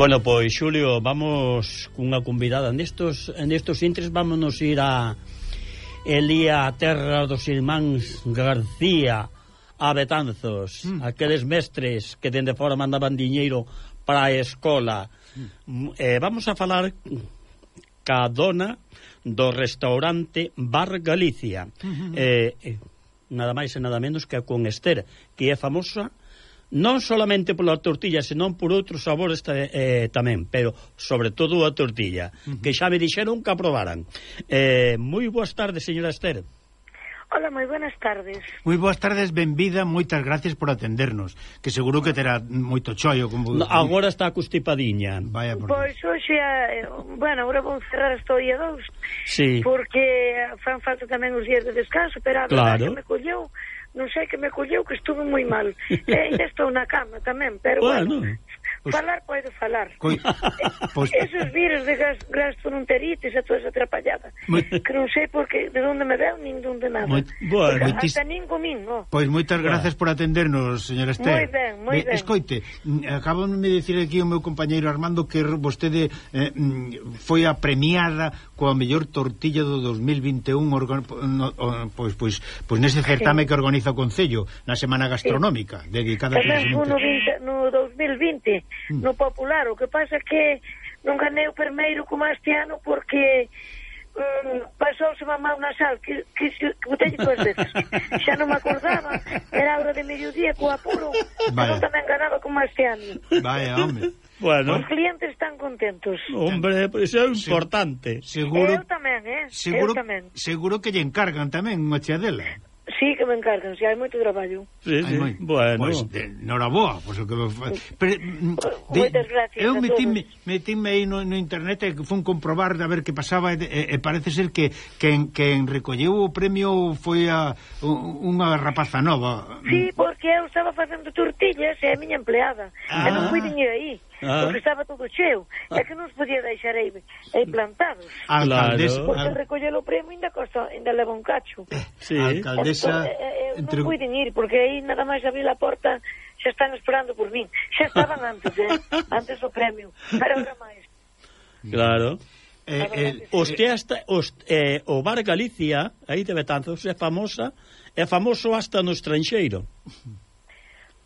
Bueno, pois, Xulio, vamos cunha convidada. Nestos, nestos intres vámonos ir a Elía a Terra dos Irmáns García a Betanzos, mm. aqueles mestres que dende fora mandaban diñeiro para a escola. Mm. mm. Eh, vamos a falar ca dona do restaurante Bar Galicia. Mm -hmm. eh, nada máis e nada menos que con Esther, que é famosa non solamente pola tortilla, senón por outros sabores eh, tamén, pero sobre todo a tortilla, uh -huh. que xa me dixeron que aprobaran. Eh, moi boas tardes, señora Esther. Hola, moi buenas tardes. Moi boas tardes, benvida, moitas gracias por atendernos, que seguro que terá moito choio. Como... No, agora está acustipadiña. Vaya por pois hoxe, eh, bueno, agora vou cerrar esta día dous, sí. porque fan falta tamén os días de descanso, pero a claro. que me colleu, non sei que me colleu que estuve moi mal. Eh, e ainda estou na cama tamén, pero bueno. bueno Pues, falar poido falar. Coi... Pues... Esos virus de gas, gastroenteritis e toda esa atrapallada. Muy... Que non sei porque de onde me veu nin de onde nada. Moi... Boa, moitis... hasta nin comín, no. Pois pues moitas grazas por atendernos, señora Esther. Moi ben, moi ben. Escoite, acaban de dicir aquí o meu compañeiro Armando que vostede eh, mm, foi a premiada coa mellor tortilla do 2021 organ... no, pois, pois, pois nese certame sí. que organiza o Concello na Semana Gastronómica sí. dedicada a... No, 20, no 2020 Mm. no popular. O que pasa é que non ganei o primeiro como este ano porque um, pasouse a mão na sal que, que, que botei dúas veces xa non me acordaba era hora de mediodía co apuro non tamén ganaba como este ano vaya home Bueno. Os clientes están contentos. Hombre, iso é importante. Seguro, eu tamén, eh? Seguro, eu tamén. seguro que lle encargan tamén unha chadela. Sí, que me encargan, si hai moito traballo. Sí, sí. Moi... Bueno. Pois, pues, noraboa, pois pues, o que. Pero, de, Moitas gracias Eu metime, metime aí no, no internet e fun comprobar de a ver que pasaba e, e, e parece ser que quen, quen recolleu o premio foi a unha rapaza nova. Sí, porque eu estaba facendo tortillas e a miña empleada. Ah. E non ah. fui diñer aí ah. porque estaba todo cheo, ah. e que non os podía deixar aí, aí plantados. Alcaldesa, porque al... recoller o premio ainda costa, ainda leva un cacho. Eh, sí. Alcaldesa, entón, eh, eh, entre... non puiden ir porque aí nada máis abrir a porta xa están esperando por min. Xa estaban antes, eh? antes o premio, pero ahora máis. Claro. Eh, eh, os que hasta os, eh, o Bar Galicia, aí de Betanzos é famosa, é famoso hasta no estranxeiro.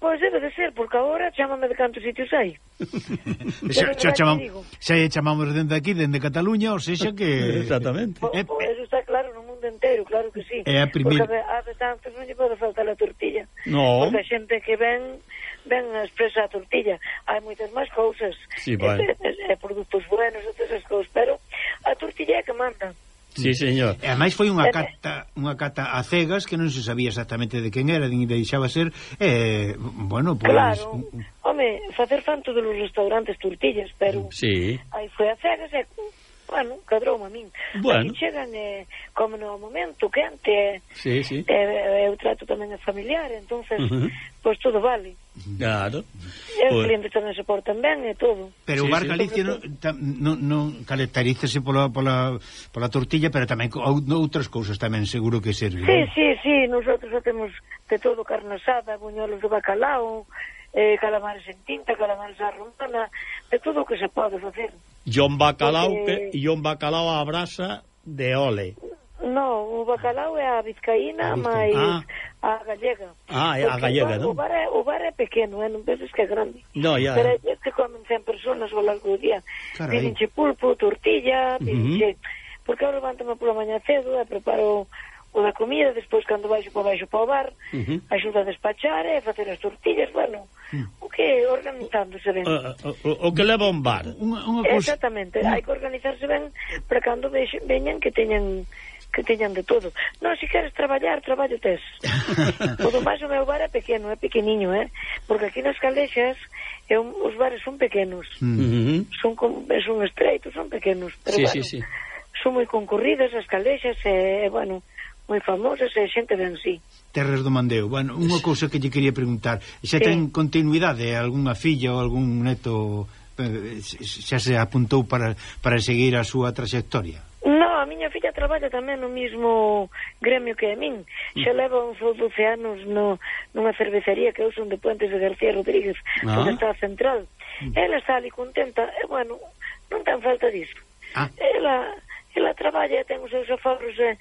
Pois debe de ser, porque agora chamame de cantos sitios hai. xa, xa, chamam, xa chamamos dende aquí, dende Cataluña, ou sexa que... Exactamente. Po, po, eh, eso está claro no mundo entero, claro que sí. É a primeira... Porque a, a Betanzos non lle pode faltar a tortilla. No. Porque a xente que ven a expresa a tortilla. Hai moitas máis cousas. Sí, vale. E, e, e produtos buenos, outras cousas, pero a tortilla é que manda. Sí, señor. E ademais foi unha eh, cata, unha cata a cegas que non se sabía exactamente de quen era, nin deixaba ser, eh, bueno, pois... Pues... Claro, home, facer fan todos os restaurantes tortillas, pero... Sí. Aí foi a cegas e Bueno, cadrou a min. Bueno. Aquí chegan, eh, como no momento, quente, sí, sí. Eh, eh, eu trato tamén a familiar, entonces uh -huh. pois pues, todo vale. Claro. E os clientes tamén se portan ben e todo. Pero sí, o bar sí. Non, non, non caracterízase pola, pola, pola tortilla, pero tamén outras cousas tamén seguro que serve. Sí, sí, sí, nosotros temos de todo carne asada, buñuelos de bacalao, eh, calamares en tinta, calamares a romana, de todo o que se pode facer. John Bacalao, Porque... que, John Bacalao a brasa de ole. No, o bacalao é a vizcaína, a mais ah. a gallega. Ah, é a gallega, non? O bar, é, o bar é pequeno, eh? non penses que é grande. No, ya, Pero é que comen 100 personas ao largo do día. Pidinche pulpo, tortilla, pidinche... Uh-huh. Uh -huh. Porque eu levanto pola maña cedo e preparo o da comida, despois cando baixo para baixo para o bar, uh -huh. axuda a despachar e eh, facer as tortillas, bueno, uh -huh. o que organizándose ben. Uh, o, o, o que leva un bar. Unha, unha cosa... Exactamente, uh -huh. hai que organizarse ben para cando veñan que teñen que teñan de todo. Non, se si queres traballar, traballo tes. Todo máis o meu bar é pequeno, é pequeniño, eh? Porque aquí nas Caldexas é un, os bares son pequenos. Mm. Uh -huh. Son con, son estreitos, son pequenos, pero sí, bueno, sí, sí. son moi concorridas as Caldexas e, bueno, moi famosas e xente ben sí. Terras do Mandeo. Bueno, unha cousa que lle quería preguntar, xa sí. ten continuidade eh, algunha filla ou algún neto eh, xa se apuntou para, para seguir a súa trayectoria? No, a miña filla traballa tamén no mismo gremio que a min. Xa mm. leva uns 12 anos no, nunha cervecería que eu son de Puentes de García Rodríguez, ah. onde está a central. Mm. Ela está ali contenta, e bueno, non ten falta disso. Ah. Ela, ela traballa e ten os seus aforros e,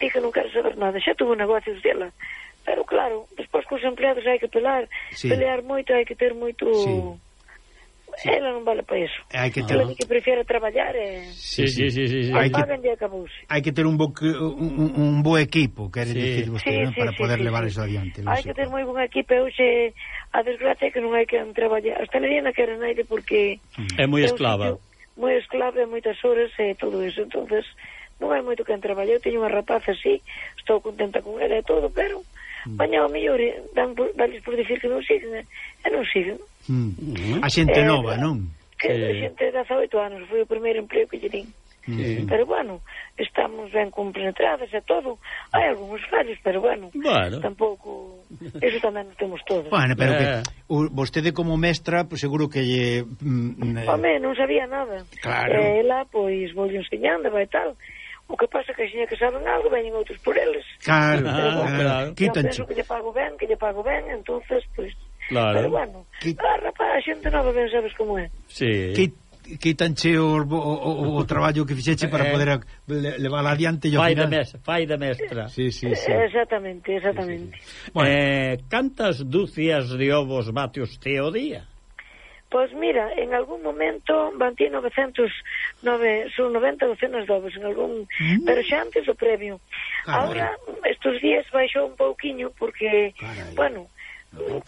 di que non quero saber nada, xa tuvo un um negocio dela. Pero claro, despois cos empleados hai que pelar, sí. pelear moito, hai que ter moito... Sí. Sí. Ela non vale para iso. Hai que ter... Ela que prefiere traballar e... Sí, sí, sí, sí, sí. Hai que... hai que ter un bo, un, un bo equipo, quere sí. dicir vostede, sí, sí, para poder sí, levar sí. eso adiante. Hai que ter moi bon equipo, eu xe... A desgracia é que non hai que traballar. Hasta hostalería non quere naide porque... É moi esclava. Moi esclava, moitas horas e todo iso, entonces non hai moito que traballar, eu teño unha rapaz así, estou contenta con ela e todo, pero mm. mañá o mellor eh, dan por, dales por dicir que non siguen, eh, e non siguen. Mm. mm. A xente eh, nova, non? Que a xente de 18 anos, foi o primeiro emprego que lle din. Mm. Sí. Pero bueno, estamos ben compenetradas e todo. Hai algúns fallos, pero bueno, bueno. tampouco... Eso tamén nos temos todo. Bueno, pero que eh. o, vostede como mestra, pues, seguro que lle... Mm, Home, non sabía nada. Claro. Ela, pois, vou enseñando e tal. O que pasa que xeña que saben algo veñen outros por eles. Claro, pero, bueno, claro. Quitanche. que lle pago ben, que lle pago ben, entonces pois pues, Claro. Pero bueno, que... a rapaz, a xente nova ben sabes como é. Sí. Que quitanche o, o, o, o traballo que fixeche para eh, poder levar adiante e ao final... Fai de mestra. Sí, sí, sí. Exactamente, exactamente. Sí, sí, sí. Bueno, eh, cantas dúcias de ovos bate usted o día? Pois mira, en algún momento van ti 909, son 90 docenas de ovos, en algún, mm. pero xa antes o previo. Carai. Ahora, estes días baixou un pouquiño porque, Carai. bueno,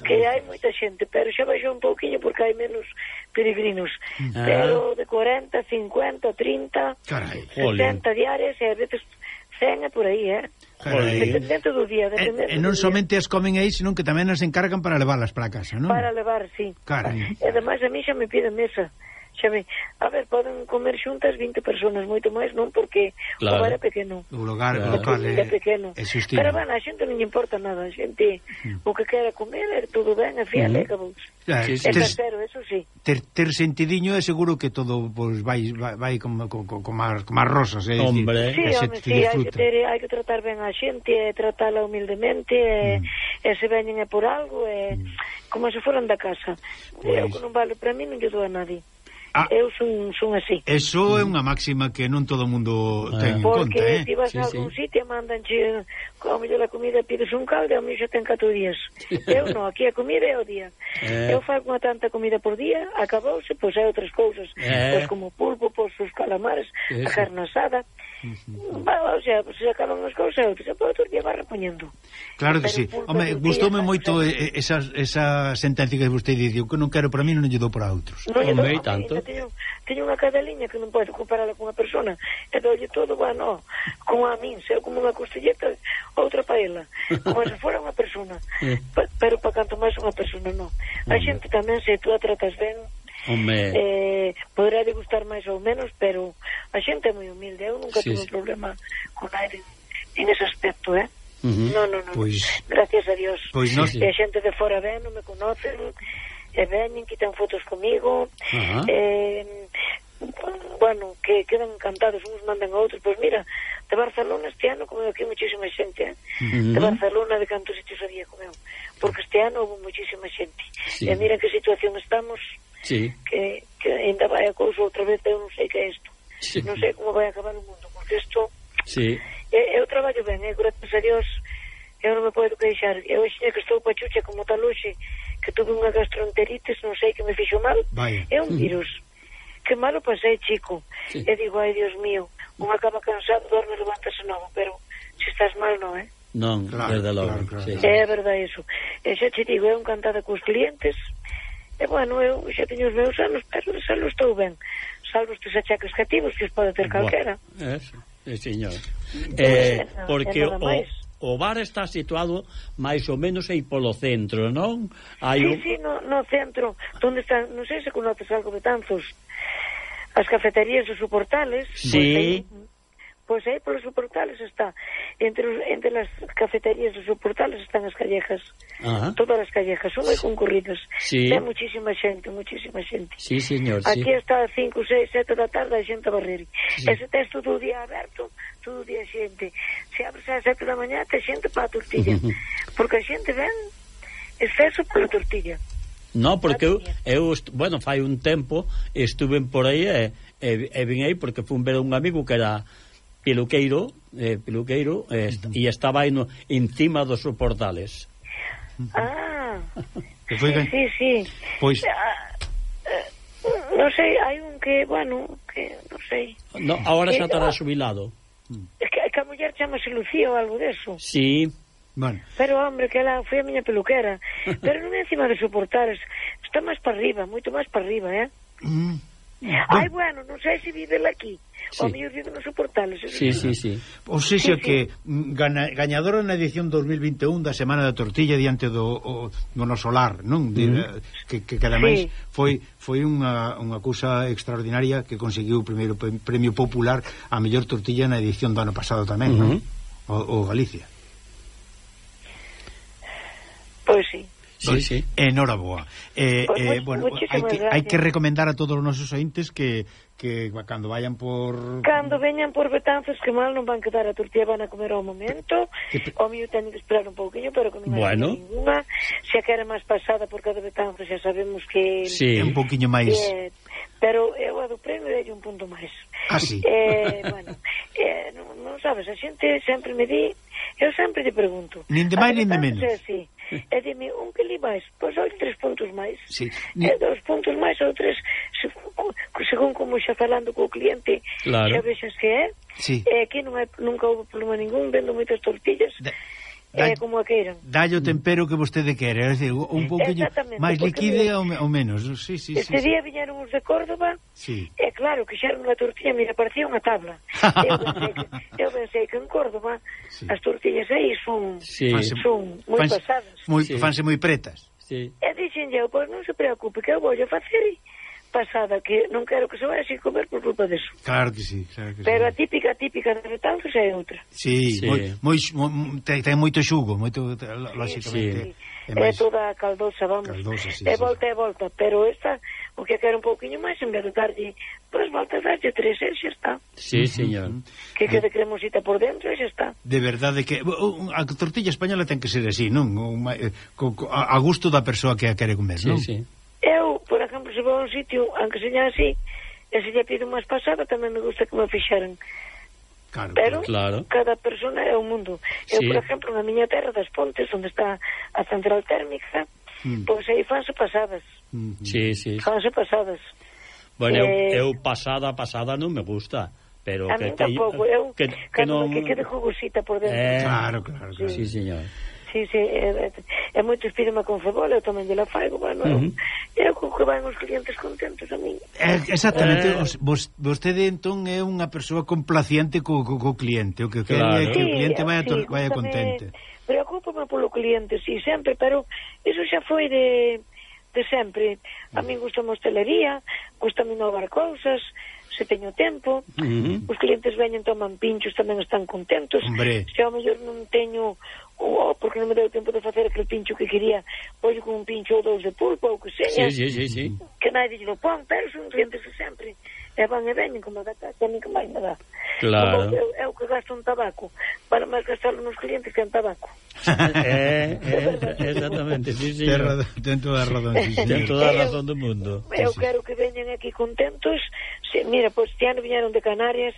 que hai moita xente, pero xa baixou un pouquiño porque hai menos peregrinos. Ah. Pero de 40, 50, 30, Carai, 70 diarias e a veces 100 e por aí, eh? Dependente do día, eh, dependente. E, eh, e non somente as comen aí, senón que tamén as encargan para levarlas para casa, non? Para levar, sí. Carai. E ademais a mí xa me pide mesa xa ve, a ver, poden comer xuntas 20 personas, moito máis non porque claro. o bar é pequeno. O lugar claro. local é, é pequeno. É. Pero bueno, a xente non importa nada, a xente mm. o que quera comer é tudo ben, a fiel, mm. é sí, sí. É casero, eso sí. Ter, ter sentidiño é seguro que todo pues, vai, vai, vai con, con, con, con, as, con rosas, é? Hombre, sí, home, sí, hai que, ter, hai que tratar ben a xente, é tratala humildemente, é, mm. e se veñen é por algo, é, mm. como se foran da casa. Pois... Pues... Eu non vale para mí, non lle dou a nadie. Ah, eu son, son así. Eso é unha máxima que non todo mundo ah, ten en conta, eh? Porque se vas sí, a algún sí. sitio e mandanche como mellor a comida pides un caldo a mí xa ten 4 días. eu non, aquí a comida é o día. Eh. Eu fago unha tanta comida por día, acabouse, pois hai outras cousas, eh. pois como pulpo, pois os calamares, Eso. a carne asada. Uh -huh. O sea, cousas e outras, outro día va repoñendo. Claro que sí. Home, gustoume moito e, esa, esa sentencia que vostede dixo, que non quero para mí non lle dou para outros. Non lle dou, tanto. Teño, teño unha cadeliña que non pode compararla con unha persona e doulle todo, bueno, como a min, seu como unha costilleta, outra para ela, como se fora unha persona. Eh. pa, pero para canto máis unha persona, non. A xente tamén se tú a tratas ben, Home. Eh, poderá degustar máis ou menos, pero a xente é moi humilde, eu nunca sí, tive sí. problema con aire en ese aspecto, eh? Uh -huh. No, no, no. Pois... Gracias a Dios. Pois no, sí. A xente de fora ven, non me conocen, e venen, quitan fotos comigo, uh -huh. eh, bueno, que quedan encantados, uns mandan a outros, pois pues mira, de Barcelona este ano comeu aquí muchísima xente, eh? uh -huh. de Barcelona de cantos sitios había comeu, porque este ano houve muchísima xente, sí. e mira que situación estamos, uh sí. que, que ainda vai a cousa outra vez eu non sei que é isto sí. non sei como vai acabar o mundo porque isto sí. eu, traballo ben, eh? gracias a Dios eu non me podo queixar eu xe que estou pachucha como tal hoxe que tuve unha gastroenteritis non sei que me fixo mal Vaya. é un virus mm. que malo pasei chico sí. e digo, ai Dios mío un acaba cansado, dorme, levántase novo pero se estás mal non eh? Non, claro, desde logo. Claro, claro, sí. É verdade iso. E xa te digo, é un cantada cos clientes, E, bueno, eu xa teño os meus anos, pero de lo estou ben. Salvo estes achaques cativos que os pode ter calquera. Eh, Eso, eh, señor. Eh, eh porque o, o bar está situado máis ou menos aí polo centro, non? Hai sí, un... sí, no, no centro, onde están, non sei se conoces algo de tanzos, as cafeterías dos suportales, sí. pois Pois aí polos soportales está entre os, entre as cafeterías dos soportales están as callejas. Ajá. Todas as callejas son moi concurridas. Sí. Ten muchísima xente, muchísima xente. Sí, señor, Aquí sí. está 5, 6, 7 da tarde a xente a barrer. Sí. Ese texto todo o día aberto, todo o día xente. Se abres ás 7 da mañá, te xente para a tortilla. porque a xente ven exceso pola tortilla. No, porque eu, eu bueno, fai un tempo estuve por aí e, e, e vin aí porque fun ver un amigo que era peluqueiro, eh, peluqueiro eh, uh -huh. e estaba en, encima dos portales. Ah, sí, sí. Pois... Ah, eh, non sei, hai un que, bueno, que, non sei. No, agora xa eh, estará ah. jubilado. Es que, que a muller chamase Lucía ou algo deso. Sí. Bueno. Pero, hombre, que ela foi a miña peluquera. Pero non é encima de soportares. Está máis para arriba, moito máis para arriba, eh? Mm. Ai, bueno, non sei se vive aquí. Sí. O mellor vive nos soportales. Sí, sí, sí. Ou sei sí, que sí. Gana, gañadora na edición 2021 da Semana da Tortilla diante do o, monosolar, non? De, mm. Mm-hmm. Eh, que, que, que ademais sí. foi foi unha, unha cousa extraordinaria que conseguiu o primeiro premio popular a mellor tortilla na edición do ano pasado tamén, mm -hmm. non? Mm-hmm. O, o Galicia. Pois sí sí, sí. Enhoraboa. Eh, pues, eh, bueno, hai que, hai que recomendar a todos os nosos ointes que que cando vayan por... Cando veñan por Betanzos, que mal non van quedar a tortilla, van a comer ao momento. Que... O mío teño que esperar un pouquinho, pero que non bueno. ninguna. Se a quere máis pasada por cada Betanzos, xa sabemos que... Sí, un pouquinho máis... Eh, pero eu a do premio dei un punto máis. Ah, sí? Eh, bueno, eh, non, non sabes, a xente sempre me di... Eu sempre te pregunto... Nin de máis, nin de menos. É así e dime un pelín máis, pois hai tres puntos máis. Sí. E dos puntos máis ou tres, según como xa falando co cliente, claro. xa vexas que é. Sí. E aquí non hai, nunca houve problema ningún, vendo moitas tortillas. De da, eh, como a queiran. o tempero que vostede quere, é dicir, un pouquiño máis liquide ou, ou menos. Sí, sí, este sí, día sí. viñeron os de Córdoba, sí. e claro, que xeron unha tortilla, mira, parecía unha tabla. eu, pensei que, eu pensei que en Córdoba sí. as tortillas aí son, sí. son moi pasadas. Moi, sí. Fanse moi pretas. Sí. E dixen, oh, pois pues non se preocupe, que eu vou facer e pasada que non quero que se vaya sin comer por culpa deso. Claro que sí, claro que Pero sí. a típica típica de Betanzos é outra. Sí, sí. moi, moi, moi ten, ten moito xugo, moito lógicamente. Sí, sí. É, máis... é toda caldosa, vamos. Caldosa, sí, é volta sí. e volta, pero esta o que quero un pouquiño máis en vez de darlle pois volta darlle tres e xa está. Sí, señor. Que quede eh, cremosita por dentro e xa está. De verdade que a tortilla española ten que ser así, non? Eh, a gusto da persoa que a quere comer, non? Sí, sí. Eu, por se vou a un sitio, aunque seña así, e se lle pido máis pasada, tamén me gusta que me fixaran. Claro, Pero claro. cada persona é un mundo. Eu, sí. por exemplo, na miña terra das Pontes, onde está a central térmica, mm. pois aí fanse pasadas. Mm -hmm. Sí, sí. Fanse pasadas. Bueno, eh... eu, eu pasada, pasada non me gusta pero a que, que, tampouco, eu, que, que non... que quede jugosita por dentro. Eh, claro, claro, claro. Sí, sí señor sí, sí, é, é, é moito espírame con cebola, eu tamén lle la faigo, bueno, uh -huh. eu co que van os clientes contentos a mí. Eh, exactamente, eh... Os, vos, vostede entón é unha persoa complaciente co, co, co cliente, o que quere claro. é que o cliente vaya, sí, vaya contente. Preocúpame polo cliente, sí, sempre, pero iso xa foi de de sempre. A min gusta a hostelería, gusta a innovar cousas, se teño tempo, uh -huh. os clientes veñen, toman pinchos, tamén están contentos. Hombre. Se ao mellor non teño oh, porque non me deu tempo de facer aquel pincho que quería, pois con un pincho ou dous de pulpo ou que seña, sí, sí, sí, sí. que nadie lo pon, pero son clientes sempre e van e veñen como gataxe, a mí que máis me dá. Claro. Como eu, eu que gasto un tabaco, para máis gastar nos clientes que en tabaco. eh, eh, exactamente, sí, sí. Ten, ten toda a razón, sí, sí. Ten toda a razón do mundo. Eu, eu quero que veñen aquí contentos. Se, mira, pois pues, este ano viñeron de Canarias,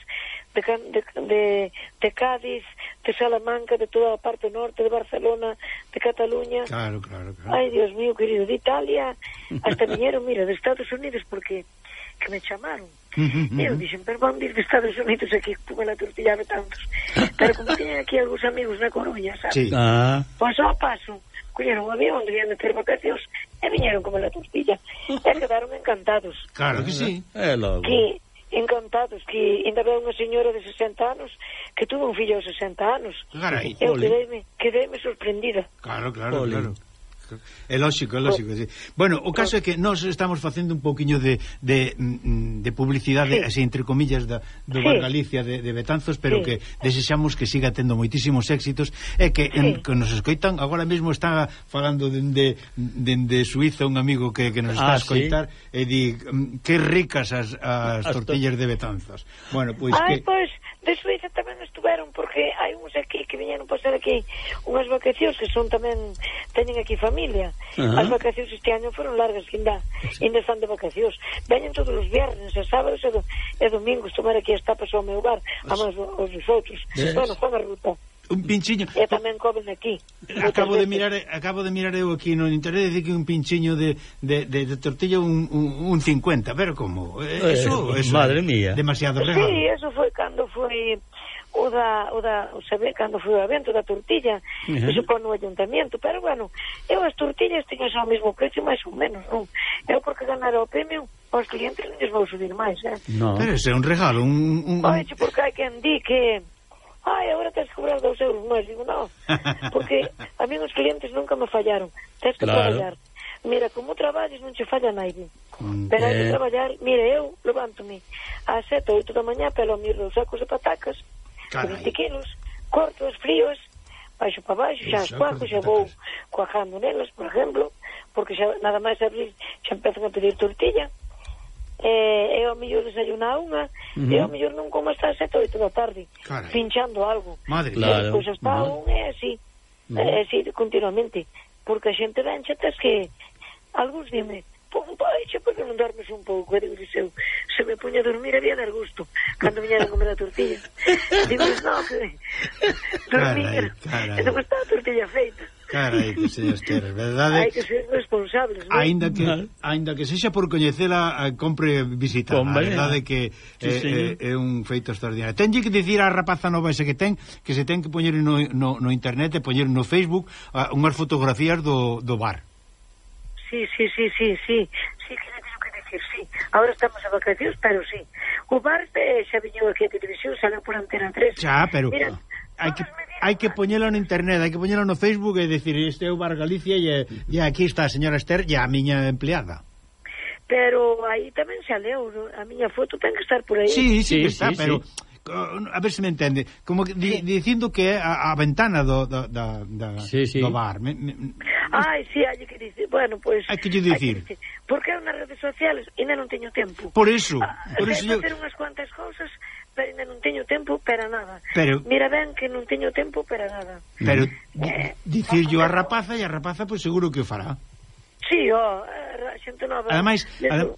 de, de, de, de Cádiz, de Salamanca, de toda a parte norte, de Barcelona, de Cataluña. Claro, claro, claro. Ay, Dios mío, querido, de Italia, hasta viñeron, mira, de Estados Unidos, porque que me chamaron. Uh -huh, uh -huh. Eu dixen, pero van vir de Estados Unidos aquí, tuve la tortilla de tantos. Pero como tiñen aquí algúns amigos na Coruña, sabes? Sí. Ah. Pois a ao paso, colleron un avión, debían de ter vacacións, e viñeron como la tortilla. e quedaron encantados. Claro que sí. Eh, é logo. Que encantados que ainda ve unha señora de 60 anos que tuvo un fillo de 60 anos. Carai, eu quedeime, quedeime sorprendida. Claro, claro, Olé. claro. É lógico, é lógico, sí. Bueno, o caso é que nós estamos facendo un pouquiño de, de, mm, mm, de publicidade, sí. así, entre comillas, da, do sí. Bar Galicia de, de Betanzos, pero sí. que desexamos que siga tendo moitísimos éxitos, e que, sí. en, que nos escoitan, agora mesmo está falando dende de, de, de Suiza un amigo que, que nos está ah, a escoitar, sí? e di, mm, que ricas as, as, as tortillas to... de Betanzos. Bueno, pois Ay, que... Pues de Suiza tamén estuveron porque hai uns aquí que viñeron pasar aquí unhas vacacións que son tamén teñen aquí familia uh -huh. as vacacións este año foron largas que ainda, sí. ainda están de vacacións veñen todos os viernes e sábados e, do, e domingos tomar aquí as tapas ao meu bar a máis os, os outros yes. bueno, fan a ruta un pinchiño. E tamén comen aquí. Acabo de mirar, acabo de mirar eu aquí no internet de que un pinchiño de, de, de, de tortilla un, un, un 50, pero como? Eso, eh, eso, madre mía. Demasiado regalo. Sí, eso foi cando foi o da, o da o sabe, cando foi o evento da tortilla uh -huh. iso con o ayuntamiento pero bueno, eu as tortillas teño xa o mesmo precio máis ou menos non? eu porque ganara o premio os clientes non vou subir máis eh? no. pero ese é un regalo un, un... Oye, porque hai quen di que ai, agora tens que cobrar dos euros máis digo, non porque a mí os clientes nunca me fallaron tens que claro. traballar mira, como traballes non che falla naide. Mm, pero hai eh... que traballar, mira, eu levántome a sete, oito da mañá, pelo mir dos sacos de patacas, Carai. 20 kilos, corto os fríos, baixo para baixo, xa as cuacos, xa vou cuajando nelas, por exemplo, porque xa nada máis abrir, xa empezan a pedir tortilla, eh, eu ao mellor desayuna a unha, uh -huh. e ao mellor non como hasta as sete, oito da tarde, Carai. pinchando algo. Madre, claro. Eh, pois hasta a unha e así, uh -huh. eh, así continuamente, porque a xente venxe tes que Alguns dime, poupaiche, porque non dormes un pouco? E digo, eu, se me puña a dormir había dar gusto, cando viñera a comer a tortilla. digo, non, que dormir, e non está a tortilla feita. Carai, que señas teres, verdade? Hai que ser responsables, non? Ainda que, ainda que sexa por coñecela, eh, compre visitar, a verdade que sí, eh, é, é, eh, é un feito extraordinario. Tenlle que dicir a rapaza nova ese que ten, que se ten que poñer no, no, no internet e poñer no Facebook uh, unhas fotografías do, do bar sí, sí, sí, sí, sí, sí que teño que decir, sí. Ahora estamos a vacacións, pero sí. O bar eh, xa viñou aquí a televisión, salió por Antena 3. Xa, pero... Mira, hai que hai que poñelo no internet, hai que poñelo no Facebook e decir, este é o Bar Galicia e, e aquí está a señora Esther e a miña empleada. Pero aí tamén xa leu, a miña foto ten que estar por aí. Sí, sí, sí está, sí, pero sí a ver se me entende, como que, di, dicindo que é a, a ventana do, do, da, da, sí, sí. do bar. Me, me... Ai, sí, hai que dicir, bueno, pois... Pues, hai que lle dicir. Que. Porque eu nas redes sociales ainda non teño tempo. Por iso. Ah, por iso eu... facer unhas cuantas cousas, pero ainda non teño tempo para nada. Pero... Mira ben que non teño tempo para nada. Pero eh, dicir yo a rapaza e a rapaza pois pues, seguro que o fará. Sí, ó, a xente nova. Ademais,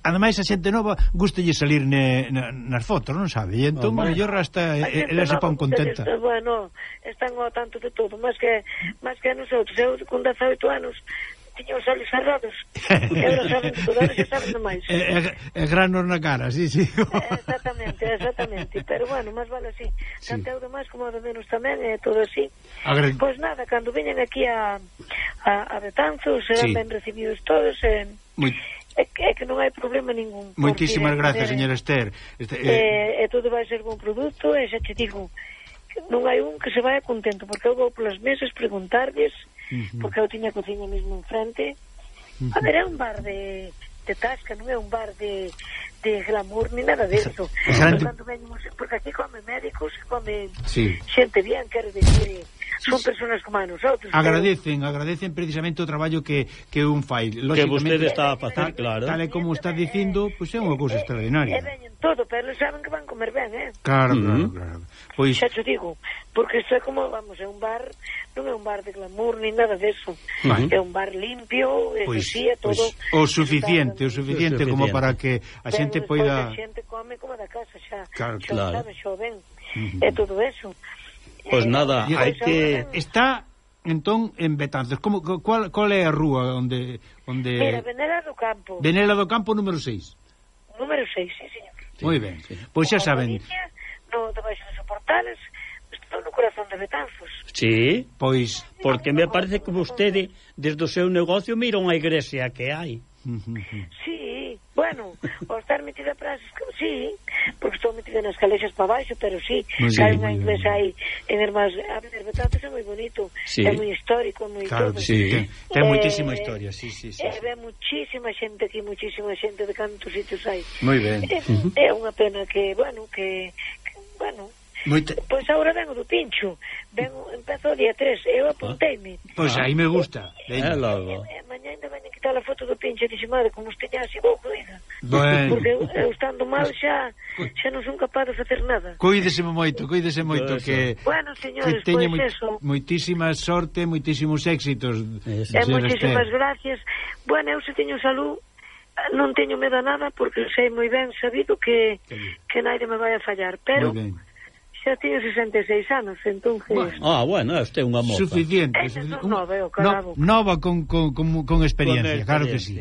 ademais a xente nova gustalle salir ne, ne, nas fotos, non sabe? E entón, oh, mellor hasta ela se pon contenta. Está, bueno, están ao tanto de todo, máis que máis que nosotros. Eu con 18 anos tiña os olhos cerrados. E agora saben de saben de e, e, e granos na cara, sí, sí. Exactamente, exactamente. Pero bueno, máis vale así. Sí. tanto eu de máis como de menos tamén é todo así. Agre... pois nada, cando viñen aquí a, a, a Betanzos serán sí. ben recibidos todos eh, e, Muy... É que, é que non hai problema ningún Moitísimas gracias, señora Esther. Este, eh... e, e todo vai ser bon produto e xa te digo non hai un que se vaya contento porque eu vou polas mesas preguntarles -huh. porque eu tiña a cociña mesmo enfrente. Uh -huh. A ver, é un bar de, de tasca, non é un bar de, de glamour ni nada de eso. Grande... Porque aquí come médicos, come sí. xente bien, quero decir, eh, son personas como a nosotros. Agradecen, pero... agradecen precisamente o traballo que, que un fai. Que vostede está a facer, claro. Tal como está dicindo, pois pues é unha cousa extraordinaria. E veñen todo, pero eles saben que van comer ben, eh? Claro, claro, claro. Pois... Xa te digo, porque isto é como, vamos, é un bar, non é un bar de glamour, ni nada deso. Vale. É un bar limpio, e pois, sí, todo... Pois, o suficiente, o suficiente, o como para que a xente poida... A xente come como da casa xa, claro, xa claro. sabe, xa ben, Uh -huh. é todo eso. Pois pues nada, hai pois que... Está entón en Betanzos. Como cual, cual é a rúa onde onde Mira, Venera do Campo. Venera do Campo número 6. Número 6, sí, señor. Sí, Moi ben. Sí. Pois xa saben... Do, debaixo dos Portales, estou no corazón de Betanzos. Sí, pois... Porque me parece que vostede, desde o seu negocio, mira unha igrexa que hai. Sí, Bueno, o estar metida para sí, porque estou metida nas calexas para baixo, pero sí, sí hai unha inglesa aí en Hermas a ver, Betanzos é moi bonito, sí. é moi histórico, moi claro, todo. Sí. Ten, ten eh, moitísima historia, sí, sí, sí. Eh, ve muchísima xente aquí, muchísima xente de cantos sitios hai. Moi ben. É, uh -huh. é unha pena que, bueno, que, que bueno, Moita... Pois agora vengo do pincho. Vengo, empezo o día 3, eu apunteime. Pois aí me gusta. Venga. Eh, e, e, eh, mañá está a foto do pinche Dixe, madre, como os teñase vou cuida bueno. Porque eu, eu estando mal xa xa non son capaz de facer nada. Cuídese moito, cuídese moito que, Bueno, señores, que teña pues eso. Moitísima sorte, moitísimos éxitos. E eh, moitísimas gracias. Bueno, eu se teño salud eh, non teño medo a nada porque sei moi ben sabido que que naide me vai a fallar, pero xa tiño 66 anos, entonces... Bueno. Ah, bueno, este é unha moza. Suficiente. Este é nova. No, nova con, con, con, con experiencia, con experiencia. claro que sí.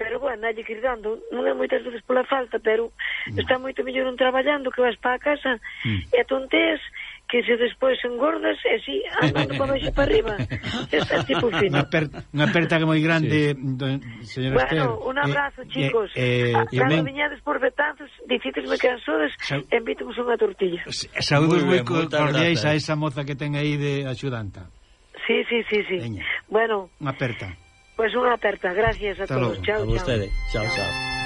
Pero, bueno, allí que non é moitas veces pola falta, pero mm. está moito mellor un traballando que vas para a casa mm. e a tontes que se despois engordas e si ah, andando con oxe para arriba está tipo fino unha, per, unha aperta que moi grande sí. señora bueno, Esther un eh, abrazo eh, chicos eh, ah, eh, cando men... viñades por Betanzos dicítesme que ansores Sa... envítemos unha tortilla saúdos moi cordiais a esa moza que ten aí de axudanta Sí, sí, sí, sí. Veña. Bueno. Unha aperta. Pois pues unha aperta. Gracias a Hasta todos. Chao, chao. A vostede. Chao, chao.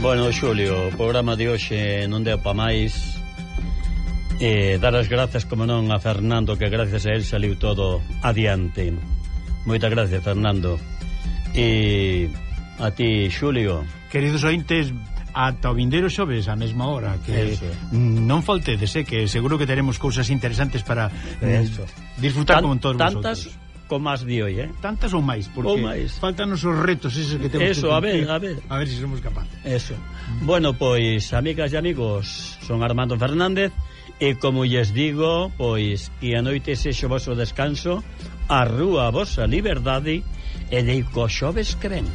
Bueno, Xulio, o programa de hoxe non deu pa máis eh, dar as grazas, como non, a Fernando que gracias a él saliu todo adiante Moitas gracias, Fernando e a ti, Xulio Queridos ointes, ata o vindeiro xoves a mesma hora que Eso. non faltedes, eh, que seguro que teremos cousas interesantes para eh, Eso. disfrutar Tan, con todos tantas, vosotros con máis de hoy, eh? Tantas ou máis, porque ou máis. faltan os retos esos que temos Eso, que a ver, a ver. A ver se si somos capaces. Eso. Bueno, pois, amigas e amigos, son Armando Fernández, e como lles digo, pois, que a noite sexo vosso descanso, a rúa vosa liberdade, e deico xoves que ven.